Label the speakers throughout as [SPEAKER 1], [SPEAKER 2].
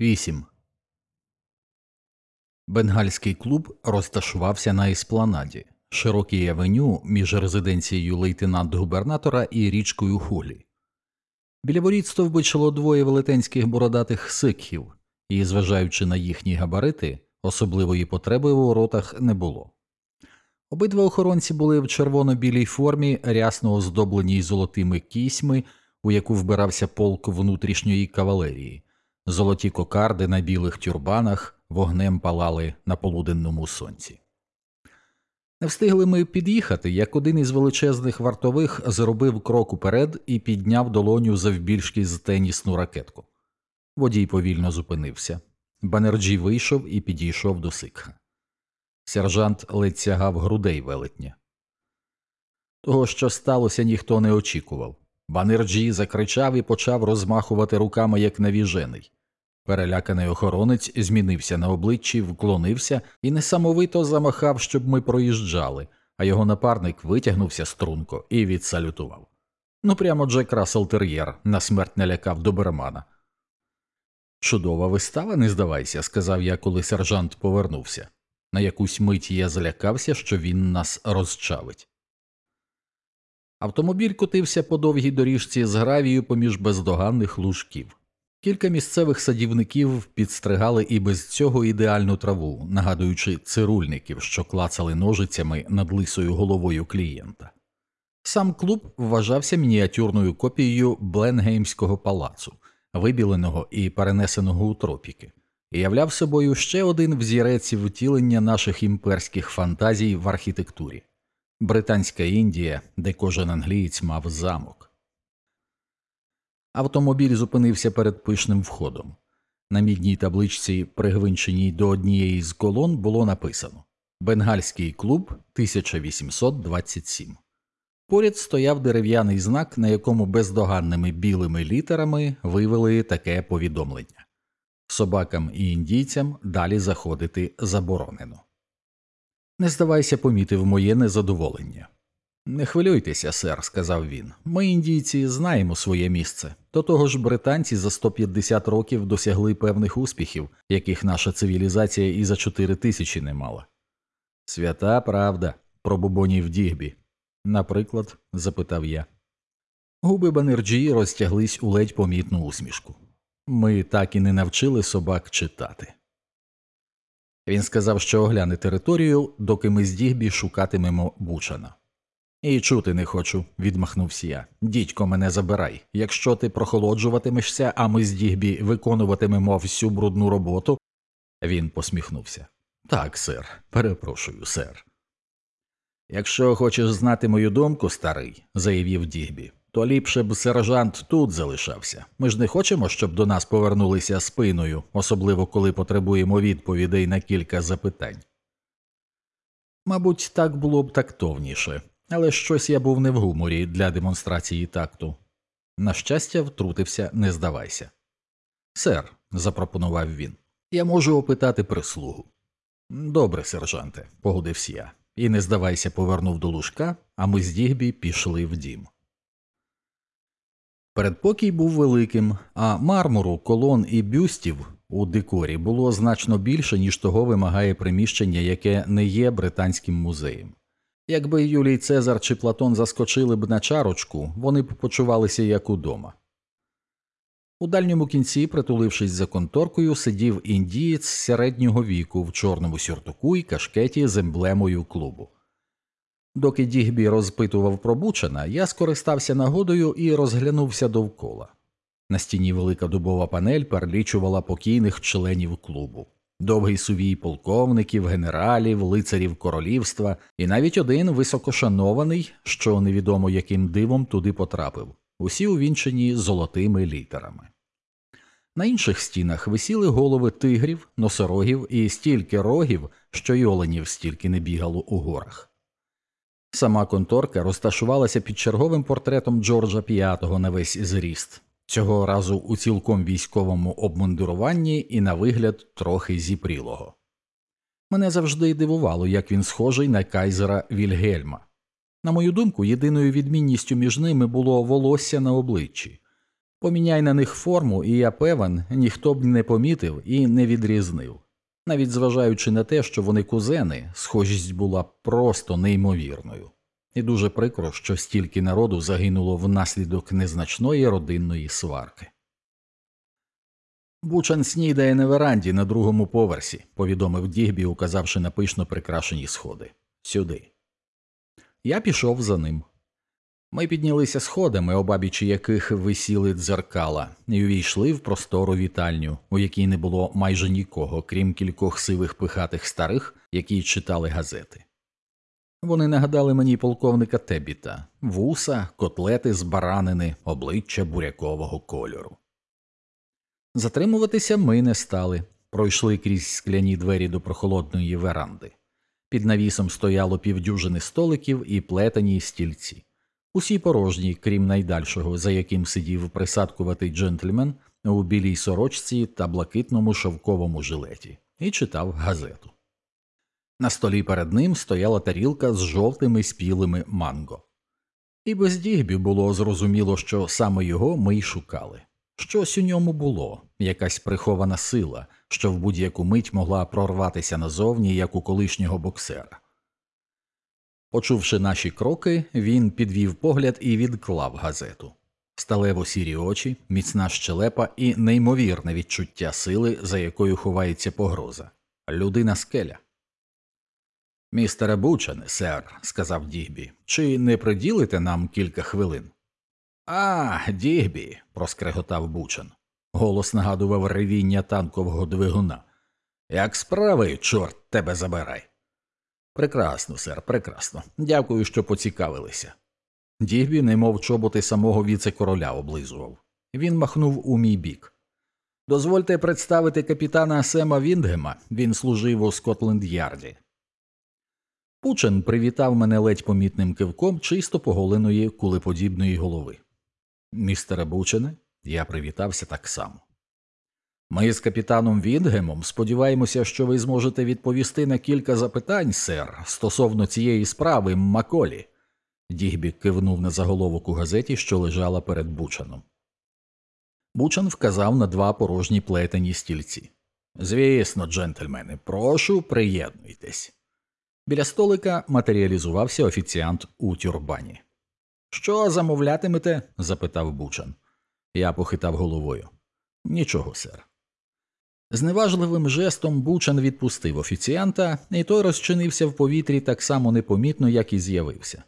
[SPEAKER 1] 8. Бенгальський клуб розташувався на еспланаді, широкій авеню між резиденцією лейтенант губернатора і річкою Хулі. Біля воріт стовбичило двоє велетенських бородатих сикхів, і, зважаючи на їхні габарити, особливої потреби у воротах не було. Обидва охоронці були в червоно-білій формі, рясно оздобленій золотими кісьми, у яку вбирався полк внутрішньої кавалерії. Золоті кокарди на білих тюрбанах вогнем палали на полуденному сонці. Не встигли ми під'їхати, як один із величезних вартових зробив крок уперед і підняв долоню завбільшки з тенісну ракетку. Водій повільно зупинився. Банерджі вийшов і підійшов до сикха. Сержант ледь сягав грудей велетня. Того, що сталося, ніхто не очікував. Банерджі закричав і почав розмахувати руками, як навіжений. Переляканий охоронець змінився на обличчі, вклонився і несамовито замахав, щоб ми проїжджали, а його напарник витягнувся струнко і відсалютував. Ну, прямо Джек Рассел Тер'єр на смерть налякав добермана. Чудова вистава, не здавайся, сказав я, коли сержант повернувся. На якусь мить я злякався, що він нас розчавить. Автомобіль котився по довгій доріжці з гравію поміж бездоганних лужків. Кілька місцевих садівників підстригали і без цього ідеальну траву, нагадуючи цирульників, що клацали ножицями над лисою головою клієнта. Сам клуб вважався мініатюрною копією Бленгеймського палацу, вибіленого і перенесеного у тропіки, і являв собою ще один взірець втілення наших імперських фантазій в архітектурі Британська Індія, де кожен англієць мав замок. Автомобіль зупинився перед пишним входом. На мідній табличці, пригвинченій до однієї з колон, було написано Бенгальський клуб 1827. Поряд стояв дерев'яний знак, на якому бездоганними білими літерами вивели таке повідомлення собакам і індійцям далі заходити заборонено. Не здавайся, помітив моє незадоволення. Не хвилюйтеся, сер, сказав він. Ми, індійці, знаємо своє місце. До того ж, британці за 150 років досягли певних успіхів, яких наша цивілізація і за 4 тисячі не мала. Свята правда, пробубонів дігбі. Наприклад, запитав я. Губи Банерджі розтяглись у ледь помітну усмішку. Ми так і не навчили собак читати. Він сказав, що огляне територію, доки ми з Дігбі шукатимемо Бучана. І чути не хочу, відмахнувся я. Дідько, мене забирай. Якщо ти прохолоджуватимешся, а ми з Дігбі виконуватимемо всю брудну роботу. Він посміхнувся. Так, сер, перепрошую, сер. Якщо хочеш знати мою думку, старий, заявив Дігбі, то ліпше б сержант тут залишався. Ми ж не хочемо, щоб до нас повернулися спиною, особливо коли потребуємо відповідей на кілька запитань. Мабуть, так було б тактовніше, але щось я був не в гуморі для демонстрації такту. На щастя, втрутився, не здавайся. Сер, запропонував він, я можу опитати прислугу. Добре, сержанте, погодився я, і не здавайся, повернув до лужка, а ми з Дігбі пішли в дім. Передпокій був великим, а мармуру, колон і бюстів у декорі було значно більше, ніж того вимагає приміщення, яке не є британським музеєм. Якби Юлій Цезар чи Платон заскочили б на чарочку, вони б почувалися як удома. У дальньому кінці, притулившись за конторкою, сидів індієць середнього віку в чорному сюртуку і кашкеті з емблемою клубу. Доки Дігбі розпитував про Бучана, я скористався нагодою і розглянувся довкола. На стіні велика дубова панель перелічувала покійних членів клубу довгий сувій полковників, генералів, лицарів королівства, і навіть один високошанований, що невідомо яким дивом туди потрапив, усі увінчені золотими літерами. На інших стінах висіли голови тигрів, носорогів і стільки рогів, що й оленів стільки не бігало у горах. Сама конторка розташувалася під черговим портретом Джорджа V на весь зріст, цього разу у цілком військовому обмундируванні і на вигляд трохи зіпрілого. Мене завжди дивувало, як він схожий на кайзера Вільгельма. На мою думку, єдиною відмінністю між ними було волосся на обличчі. Поміняй на них форму, і я певен, ніхто б не помітив і не відрізнив. Навіть зважаючи на те, що вони кузени, схожість була просто неймовірною. І дуже прикро, що стільки народу загинуло внаслідок незначної родинної сварки. Бучан снідає на веранді на другому поверсі, повідомив Дігбі, указавши на пишно прикрашені сходи. Сюди. Я пішов за ним. Ми піднялися сходами, обабічі яких висіли дзеркала, і увійшли в простору вітальню, у якій не було майже нікого, крім кількох сивих пихатих старих, які читали газети. Вони нагадали мені полковника Тебіта вуса, котлети з баранини, обличчя бурякового кольору. Затримуватися ми не стали, пройшли крізь скляні двері до прохолодної веранди. Під навісом стояло півдюжини столиків і плетені стільці. Усі порожні, крім найдальшого, за яким сидів присадкуватий джентльмен у білій сорочці та блакитному шовковому жилеті, і читав газету. На столі перед ним стояла тарілка з жовтими спілими манго. І без дігбі було зрозуміло, що саме його ми й шукали. Щось у ньому було, якась прихована сила, що в будь-яку мить могла прорватися назовні, як у колишнього боксера. Почувши наші кроки, він підвів погляд і відклав газету. Сталево сірі очі, міцна щелепа і неймовірне відчуття сили, за якою ховається погроза. Людина скеля. Містере Бучане, сер, сказав Дігбі, чи не приділите нам кілька хвилин? А, Дігбі, проскреготав Бучан. Голос нагадував ревіння танкового двигуна. Як справи, чорт тебе забирай. Прекрасно, сер, прекрасно. Дякую, що поцікавилися. Дігбі, немов чоботи самого віце-короля облизував. Він махнув у мій бік. Дозвольте представити капітана Сема Віндгема, він служив у Скотленд Ярді. Пучен привітав мене ледь помітним кивком чисто поголеної кулеподібної голови. Містере Бучене, я привітався так само. Ми з капітаном Віндгемом сподіваємося, що ви зможете відповісти на кілька запитань, сер, стосовно цієї справи Маколі. Дігбі кивнув на заголовок у газеті, що лежала перед Бучаном. Бучан вказав на два порожні плетені стільці. Звісно, джентльмени, прошу, приєднуйтесь. Біля столика матеріалізувався офіціант у тюрбані. Що замовлятимете? запитав Бучан. Я похитав головою. Нічого, сер. Зневажливим жестом Бучан відпустив офіціанта, і той розчинився в повітрі так само непомітно, як і з'явився.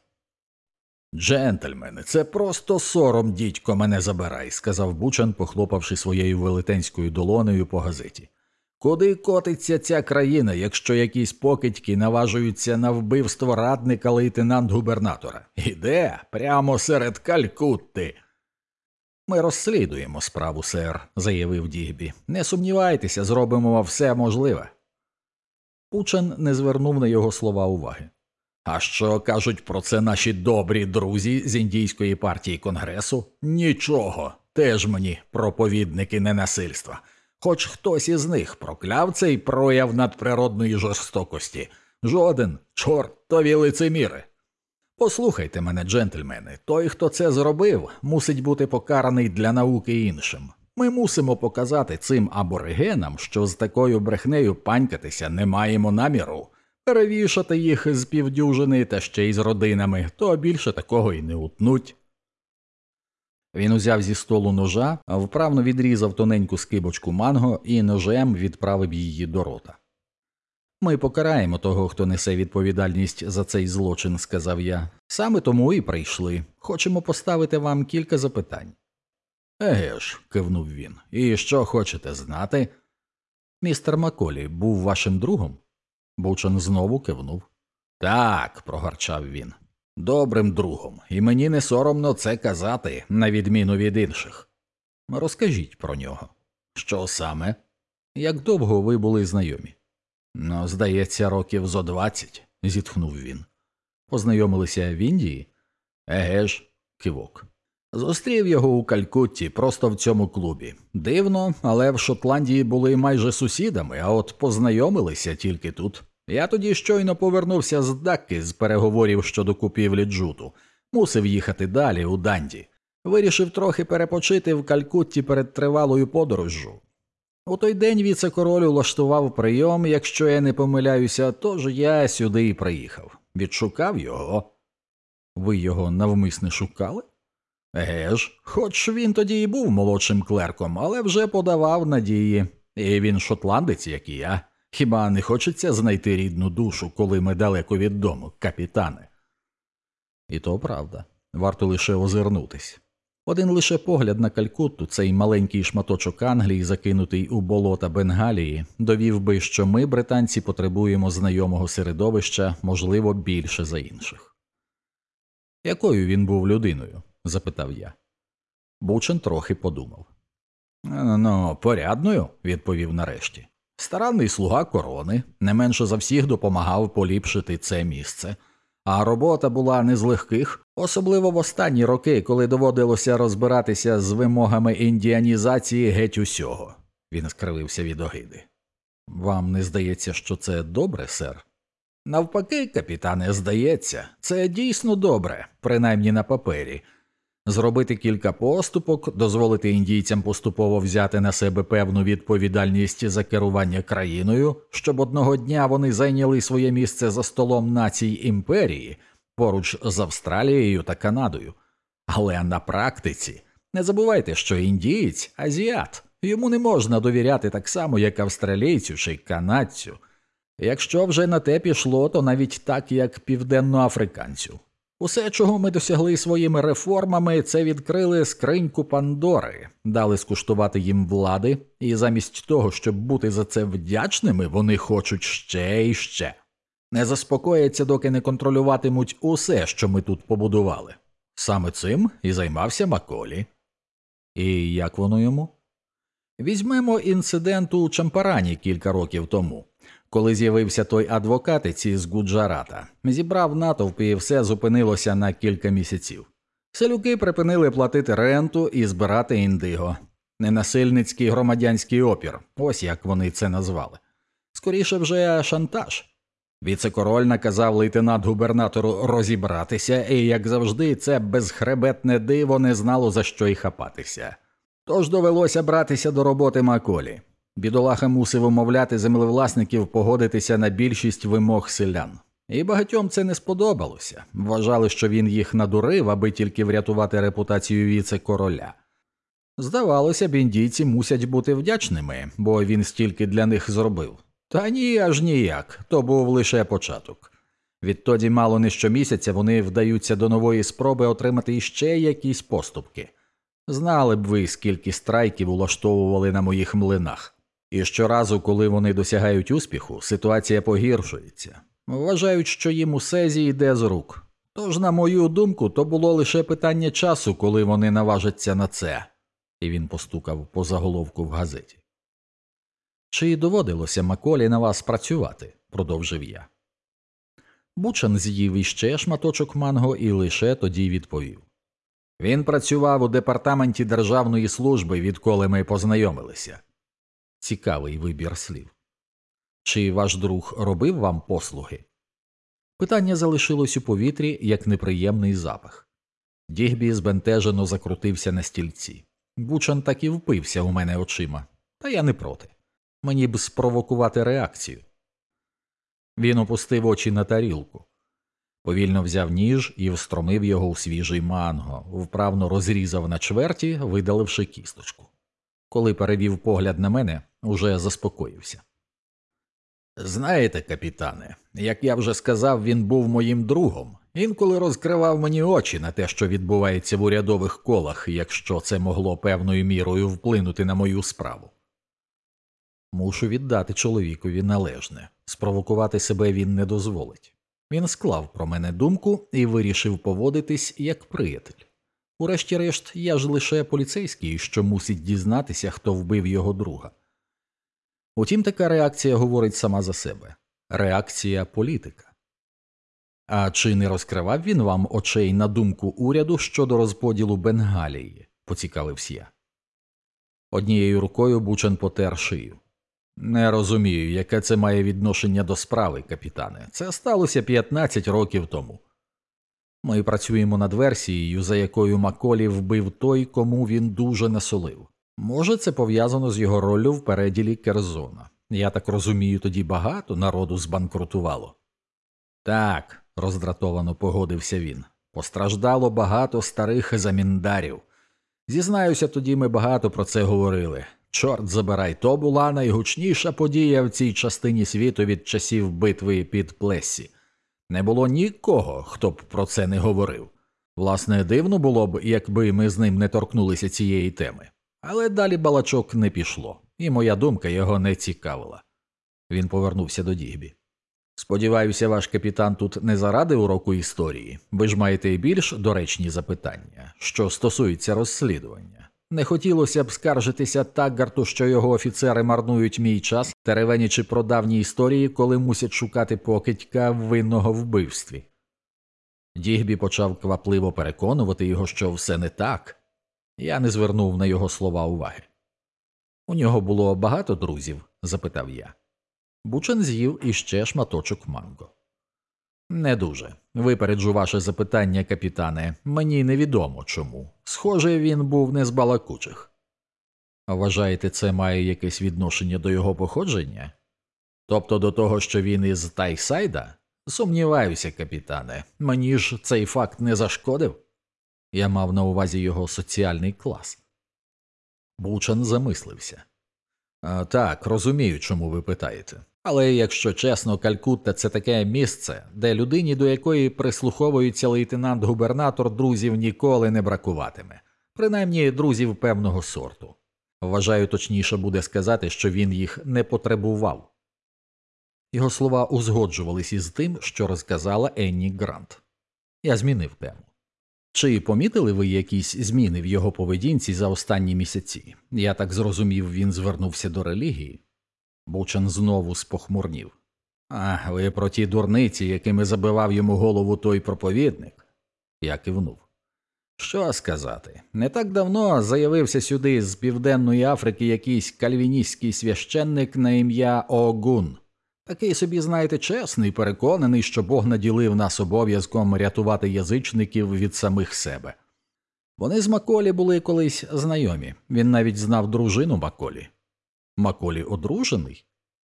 [SPEAKER 1] Джентльмени, це просто сором, дідько, мене забирай, сказав Бучан, похлопавши своєю велетенською долонею по газеті. Куди котиться ця країна, якщо якісь покидьки наважуються на вбивство радника лейтенант губернатора? Іде прямо серед Калькутти. Ми розслідуємо справу, сер, заявив Дігбі. Не сумнівайтеся, зробимо все можливе. Пучан не звернув на його слова уваги. А що кажуть про це наші добрі друзі з індійської партії Конгресу? Нічого, теж мені проповідники ненасильства. Хоч хтось із них прокляв цей прояв надприродної жорстокості. Жоден, чортові лицеміри. Послухайте мене, джентльмени, той, хто це зробив, мусить бути покараний для науки іншим. Ми мусимо показати цим аборигенам, що з такою брехнею панькатися не маємо наміру, перевішати їх з півдюжини та ще й з родинами, то більше такого й не утнуть. Він узяв зі столу ножа, вправно відрізав тоненьку скибочку манго і ножем відправив її до рота. Ми покараємо того, хто несе відповідальність за цей злочин, сказав я. Саме тому і прийшли. Хочемо поставити вам кілька запитань. Еге ж, кивнув він. І що хочете знати? Містер Маколі був вашим другом? Бучан знову кивнув. Так, прогарчав він. Добрим другом, і мені не соромно це казати, на відміну від інших. Розкажіть про нього. Що саме? Як довго ви були знайомі? Ну, здається, років зо двадцять, зітхнув він. Познайомилися в Індії? Еге ж, кивок. Зустрів його у Калькутті, просто в цьому клубі. Дивно, але в Шотландії були майже сусідами, а от познайомилися тільки тут. Я тоді щойно повернувся з Дакки з переговорів щодо купівлі джуту, мусив їхати далі у Данді. Вирішив трохи перепочити в Калькутті перед тривалою подорожжю. У той день віце-король улаштував прийом, якщо я не помиляюся, тож я сюди і приїхав. Відшукав його. Ви його навмисне шукали? Еге ж, хоч він тоді і був молодшим клерком, але вже подавав надії, і він шотландець, як і я. Хіба не хочеться знайти рідну душу, коли ми далеко від дому, капітане? І то правда, варто лише озирнутись. Один лише погляд на Калькутту, цей маленький шматочок Англії, закинутий у болота Бенгалії, довів би, що ми, британці, потребуємо знайомого середовища, можливо, більше за інших. Якою він був людиною? запитав я. Бучен трохи подумав. Ну, порядною, відповів нарешті. Старанний слуга корони, не менше за всіх допомагав поліпшити це місце. А робота була не з легких, особливо в останні роки, коли доводилося розбиратися з вимогами індіанізації геть усього. Він скривився від огиди. Вам не здається, що це добре, сер? Навпаки, капітане, здається, це дійсно добре, принаймні на папері. Зробити кілька поступок, дозволити індійцям поступово взяти на себе певну відповідальність за керування країною, щоб одного дня вони зайняли своє місце за столом націй імперії поруч з Австралією та Канадою. Але на практиці не забувайте, що індієць азіат, йому не можна довіряти так само, як австралійцю чи канадцю. Якщо вже на те пішло, то навіть так, як південноафриканцю. Усе, чого ми досягли своїми реформами, це відкрили скриньку Пандори, дали скуштувати їм влади, і замість того, щоб бути за це вдячними, вони хочуть ще і ще. Не заспокояться, доки не контролюватимуть усе, що ми тут побудували. Саме цим і займався Маколі. І як воно йому? Візьмемо інцидент у Чампарані кілька років тому коли з'явився той адвокатець із Гуджарата, зібрав натовп і все зупинилося на кілька місяців. Селюки припинили платити ренту і збирати індиго. Ненасильницький громадянський опір, ось як вони це назвали. Скоріше вже шантаж. Віце-король наказав лейтенант губернатору розібратися, і, як завжди, це безхребетне диво не знало за що й хапатися. Тож довелося братися до роботи Маколі. Бідолаха мусив умовляти землевласників погодитися на більшість вимог селян. І багатьом це не сподобалося. Вважали, що він їх надурив, аби тільки врятувати репутацію віце-короля. Здавалося б, індійці мусять бути вдячними, бо він стільки для них зробив. Та ні, аж ніяк, то був лише початок. Відтоді, мало не щомісяця вони вдаються до нової спроби отримати іще якісь поступки. Знали б ви, скільки страйків улаштовували на моїх млинах. І щоразу, коли вони досягають успіху, ситуація погіршується. Вважають, що їм усе зійде з рук. Тож, на мою думку, то було лише питання часу, коли вони наважаться на це, і він постукав по заголовку в газеті. Чи доводилося Маколі на вас працювати? продовжив я. Бучан з'їв іще шматочок манго і лише тоді відповів. Він працював у департаменті Державної служби, відколи ми познайомилися. Цікавий вибір слів. Чи ваш друг робив вам послуги? Питання залишилось у повітрі як неприємний запах. Дігбі збентежено закрутився на стільці. Бучан так і впився у мене очима, та я не проти. Мені б спровокувати реакцію. Він опустив очі на тарілку, повільно взяв ніж і встромив його у свіжий манго, вправно розрізав на чверті, видаливши кісточку. Коли перевів погляд на мене, уже заспокоївся. Знаєте, капітане, як я вже сказав, він був моїм другом, інколи розкривав мені очі на те, що відбувається в урядових колах, якщо це могло певною мірою вплинути на мою справу. Мушу віддати чоловікові належне, спровокувати себе він не дозволить. Він склав про мене думку і вирішив поводитись як приятель. Урешті-решт, я ж лише поліцейський, що мусить дізнатися, хто вбив його друга. Утім, така реакція говорить сама за себе реакція політика. А чи не розкривав він вам очей на думку уряду щодо розподілу Бенгалії? поцікавився я. Однією рукою Бучен потер шию. Не розумію, яке це має відношення до справи, капітане. Це сталося 15 років тому. Ми працюємо над версією, за якою Маколі вбив той, кому він дуже насолив. Може, це пов'язано з його роллю в переділі Керзона. Я так розумію, тоді багато народу збанкрутувало. Так, роздратовано погодився він. Постраждало багато старих заміндарів. Зізнаюся, тоді ми багато про це говорили. Чорт забирай, то була найгучніша подія в цій частині світу від часів битви під Плесі. Не було нікого, хто б про це не говорив. Власне, дивно було б, якби ми з ним не торкнулися цієї теми. Але далі балачок не пішло, і моя думка його не цікавила. Він повернувся до Дігбі. Сподіваюся, ваш капітан тут не заради уроку історії. Ви ж маєте і більш доречні запитання, що стосуються розслідування. Не хотілося б скаржитися Таггарту, що його офіцери марнують мій час, теревенячи про давні історії, коли мусять шукати покидька винного вбивстві. Дігбі почав квапливо переконувати його, що все не так. Я не звернув на його слова уваги. У нього було багато друзів? запитав я. Бучен з'їв іще шматочок манго. Не дуже. Випереджу ваше запитання, капітане. Мені невідомо чому. Схоже, він був не з балакучих. Вважаєте, це має якесь відношення до його походження? Тобто до того, що він із Тайсайда? Сумніваюся, капітане. Мені ж цей факт не зашкодив. Я мав на увазі його соціальний клас. Бучан замислився. А, так, розумію, чому ви питаєте. Але якщо чесно, Калькутта це таке місце, де людині, до якої прислуховується лейтенант-губернатор, друзів ніколи не бракуватиме, принаймні друзів певного сорту. Вважаю, точніше буде сказати, що він їх не потребував. Його слова узгоджувались із тим, що розказала Енні Грант. Я змінив тему. Чи помітили ви якісь зміни в його поведінці за останні місяці? Я так зрозумів, він звернувся до релігії. Бучан знову спохмурнів. А, ви про ті дурниці, якими забивав йому голову той проповідник? Я кивнув. Що сказати? Не так давно заявився сюди з Південної Африки якийсь кальвіністський священник на ім'я Огун. Такий собі, знаєте, чесний, переконаний, що Бог наділив нас обов'язком рятувати язичників від самих себе. Вони з Маколі були колись знайомі, він навіть знав дружину Маколі. Маколі одружений?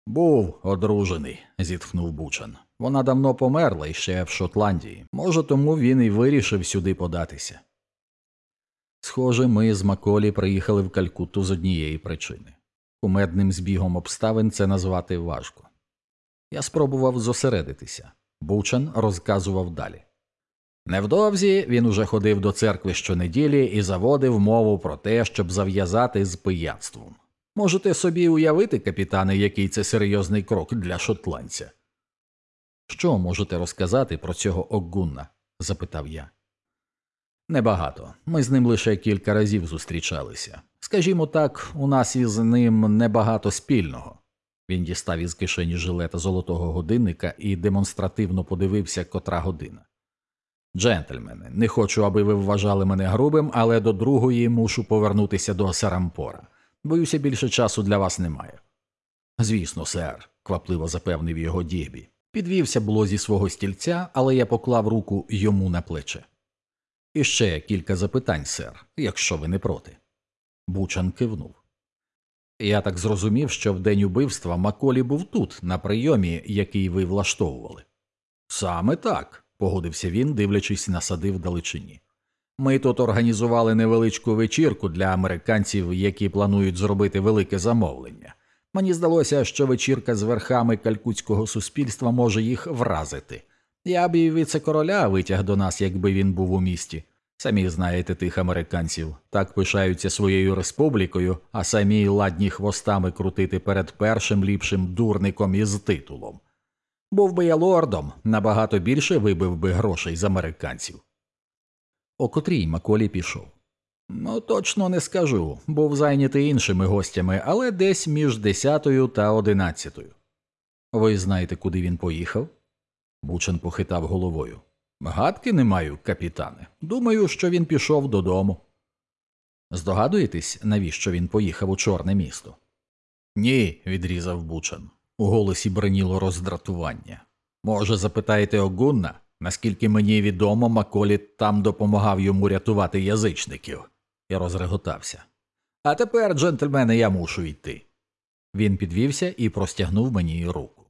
[SPEAKER 1] Був одружений, зітхнув Бучан. Вона давно померла іще в Шотландії. Може, тому він і вирішив сюди податися. Схоже, ми з Маколі приїхали в Калькутту з однієї причини. Кумедним збігом обставин це назвати важко. Я спробував зосередитися. Бучан розказував далі. Невдовзі він уже ходив до церкви щонеділі і заводив мову про те, щоб зав'язати з пияцтвом. Можете собі уявити, капітане, який це серйозний крок для шотландця. Що можете розказати про цього Оггунна? запитав я. Небагато. Ми з ним лише кілька разів зустрічалися. Скажімо так, у нас із ним небагато спільного. Він дістав із кишені жилета золотого годинника і демонстративно подивився, котра година. Джентльмени, не хочу, аби ви вважали мене грубим, але до другої мушу повернутися до Сарампора. Боюся, більше часу для вас немає. Звісно, сер, квапливо запевнив його Дігбі. Підвівся було зі свого стільця, але я поклав руку йому на плече. І ще кілька запитань, сер, якщо ви не проти. Бучан кивнув. Я так зрозумів, що в день убивства Маколі був тут, на прийомі, який ви влаштовували. Саме так, погодився він, дивлячись на сади вдалечині. Ми тут організували невеличку вечірку для американців, які планують зробити велике замовлення. Мені здалося, що вечірка з верхами калькутського суспільства може їх вразити. Я б і віце-короля витяг до нас, якби він був у місті. Самі знаєте тих американців, так пишаються своєю республікою, а самі ладні хвостами крутити перед першим ліпшим дурником із титулом. Був би я лордом, набагато більше вибив би грошей з американців. О котрій Маколі пішов. Ну, точно не скажу, був зайнятий іншими гостями, але десь між десятою та одинадцятою. Ви знаєте, куди він поїхав? Бучен похитав головою. Гадки не маю, капітане. Думаю, що він пішов додому. Здогадуєтесь, навіщо він поїхав у чорне місто? Ні, відрізав Бучан. У голосі бриніло роздратування. Може, запитаєте Огунна? Наскільки мені відомо, Маколі там допомагав йому рятувати язичників. Я розреготався. А тепер, джентльмени, я мушу йти. Він підвівся і простягнув мені руку.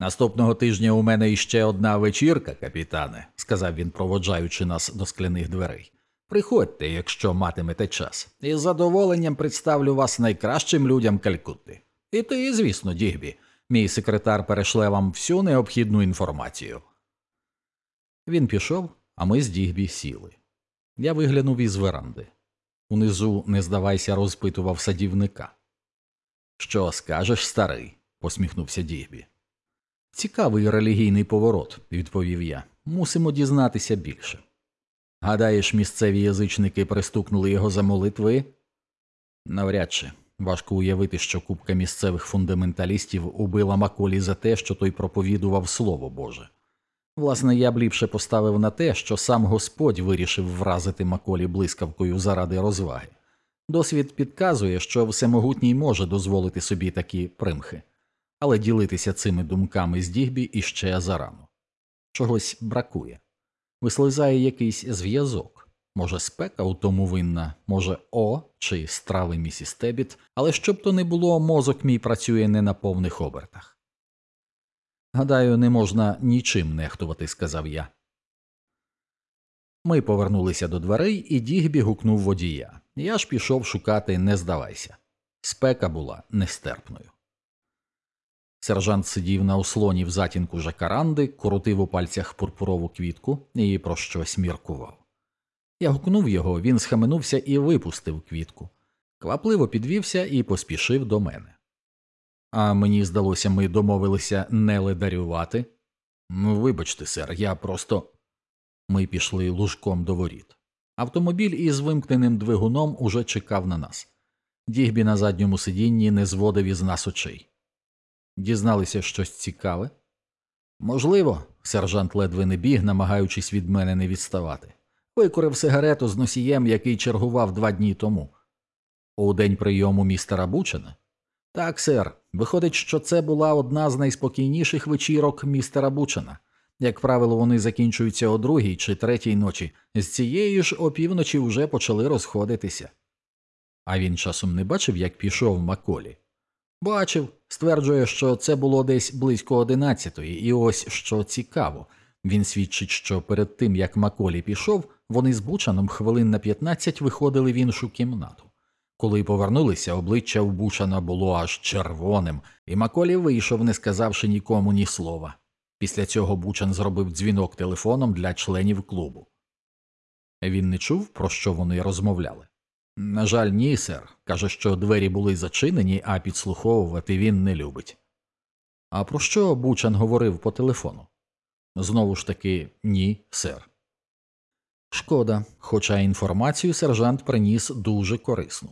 [SPEAKER 1] Наступного тижня у мене іще одна вечірка, капітане, сказав він, проводжаючи нас до скляних дверей. Приходьте, якщо матимете час, і з задоволенням представлю вас найкращим людям Калькутти. І ти, звісно, Дігбі, мій секретар перешле вам всю необхідну інформацію. Він пішов, а ми з Дігбі сіли. Я виглянув із веранди. Унизу, не здавайся, розпитував садівника. Що скажеш, старий? посміхнувся Дігбі. Цікавий релігійний поворот, відповів я. Мусимо дізнатися більше. Гадаєш, місцеві язичники пристукнули його за молитви? Навряд чи важко уявити, що купка місцевих фундаменталістів убила Маколі за те, що той проповідував Слово Боже. Власне, я б ліпше поставив на те, що сам Господь вирішив вразити Маколі блискавкою заради розваги. Досвід підказує, що всемогутній може дозволити собі такі примхи, але ділитися цими думками з Дігбі іще зарано. Чогось бракує. Вислизає якийсь зв'язок. Може, спека у тому винна, може, О чи страви місіс Тебіт, але щоб то не було, мозок мій працює не на повних обертах. Гадаю, не можна нічим нехтувати, сказав я. Ми повернулися до дверей, і Дігбі гукнув водія. Я ж пішов шукати не здавайся. Спека була нестерпною. Сержант сидів на ослоні в затінку жакаранди, крутив у пальцях пурпурову квітку і про щось міркував. Я гукнув його, він схаменувся і випустив квітку. Квапливо підвівся і поспішив до мене. А мені здалося, ми домовилися не ледарювати. Ну, Вибачте, сер, я просто. Ми пішли лужком до воріт. Автомобіль із вимкненим двигуном уже чекав на нас. Дігбі на задньому сидінні не зводив із нас очей. Дізналися щось цікаве? Можливо, сержант ледве не біг, намагаючись від мене не відставати. Викурив сигарету з носієм, який чергував два дні тому. У день прийому містера Бучена? Так, сер. Виходить, що це була одна з найспокійніших вечірок містера Бучена. Як правило, вони закінчуються о другій чи третій ночі, з цієї ж опівночі вже почали розходитися. А він часом не бачив, як пішов Маколі. Бачив, стверджує, що це було десь близько одинадцятої, і ось що цікаво. Він свідчить, що перед тим як Маколі пішов, вони з Бучаном хвилин на 15 виходили в іншу кімнату. Коли повернулися, обличчя у Бучана було аж червоним, і Маколі вийшов, не сказавши нікому ні слова. Після цього Бучан зробив дзвінок телефоном для членів клубу. Він не чув, про що вони розмовляли. На жаль, ні, сер. Каже, що двері були зачинені, а підслуховувати він не любить. А про що Бучан говорив по телефону? Знову ж таки, ні, сер. Шкода, хоча інформацію сержант приніс дуже корисну.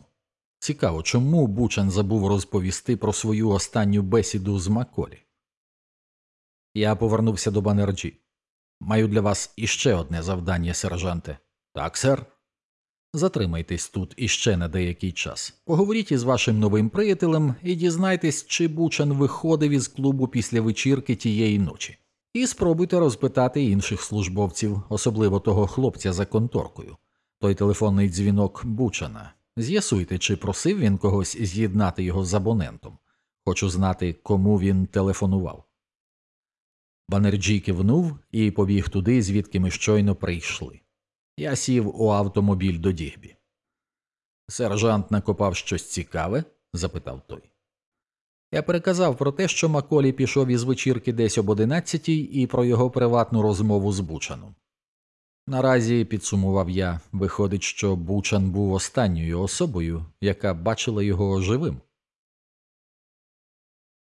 [SPEAKER 1] Цікаво, чому Бучан забув розповісти про свою останню бесіду з Маколі. Я повернувся до Банерджі. Маю для вас іще одне завдання, сержанте. Так, сер. Затримайтесь тут іще на деякий час. Поговоріть із вашим новим приятелем і дізнайтесь, чи Бучан виходив із клубу після вечірки тієї ночі. І спробуйте розпитати інших службовців, особливо того хлопця за конторкою. Той телефонний дзвінок Бучана. З'ясуйте, чи просив він когось з'єднати його з абонентом. Хочу знати, кому він телефонував. Банерджі кивнув і побіг туди, звідки ми щойно прийшли. Я сів у автомобіль до Дігбі. Сержант накопав щось цікаве? запитав той. Я переказав про те, що Маколі пішов із вечірки десь об одинадцятій і про його приватну розмову з Бучаном. Наразі, підсумував я, виходить, що Бучан був останньою особою, яка бачила його живим.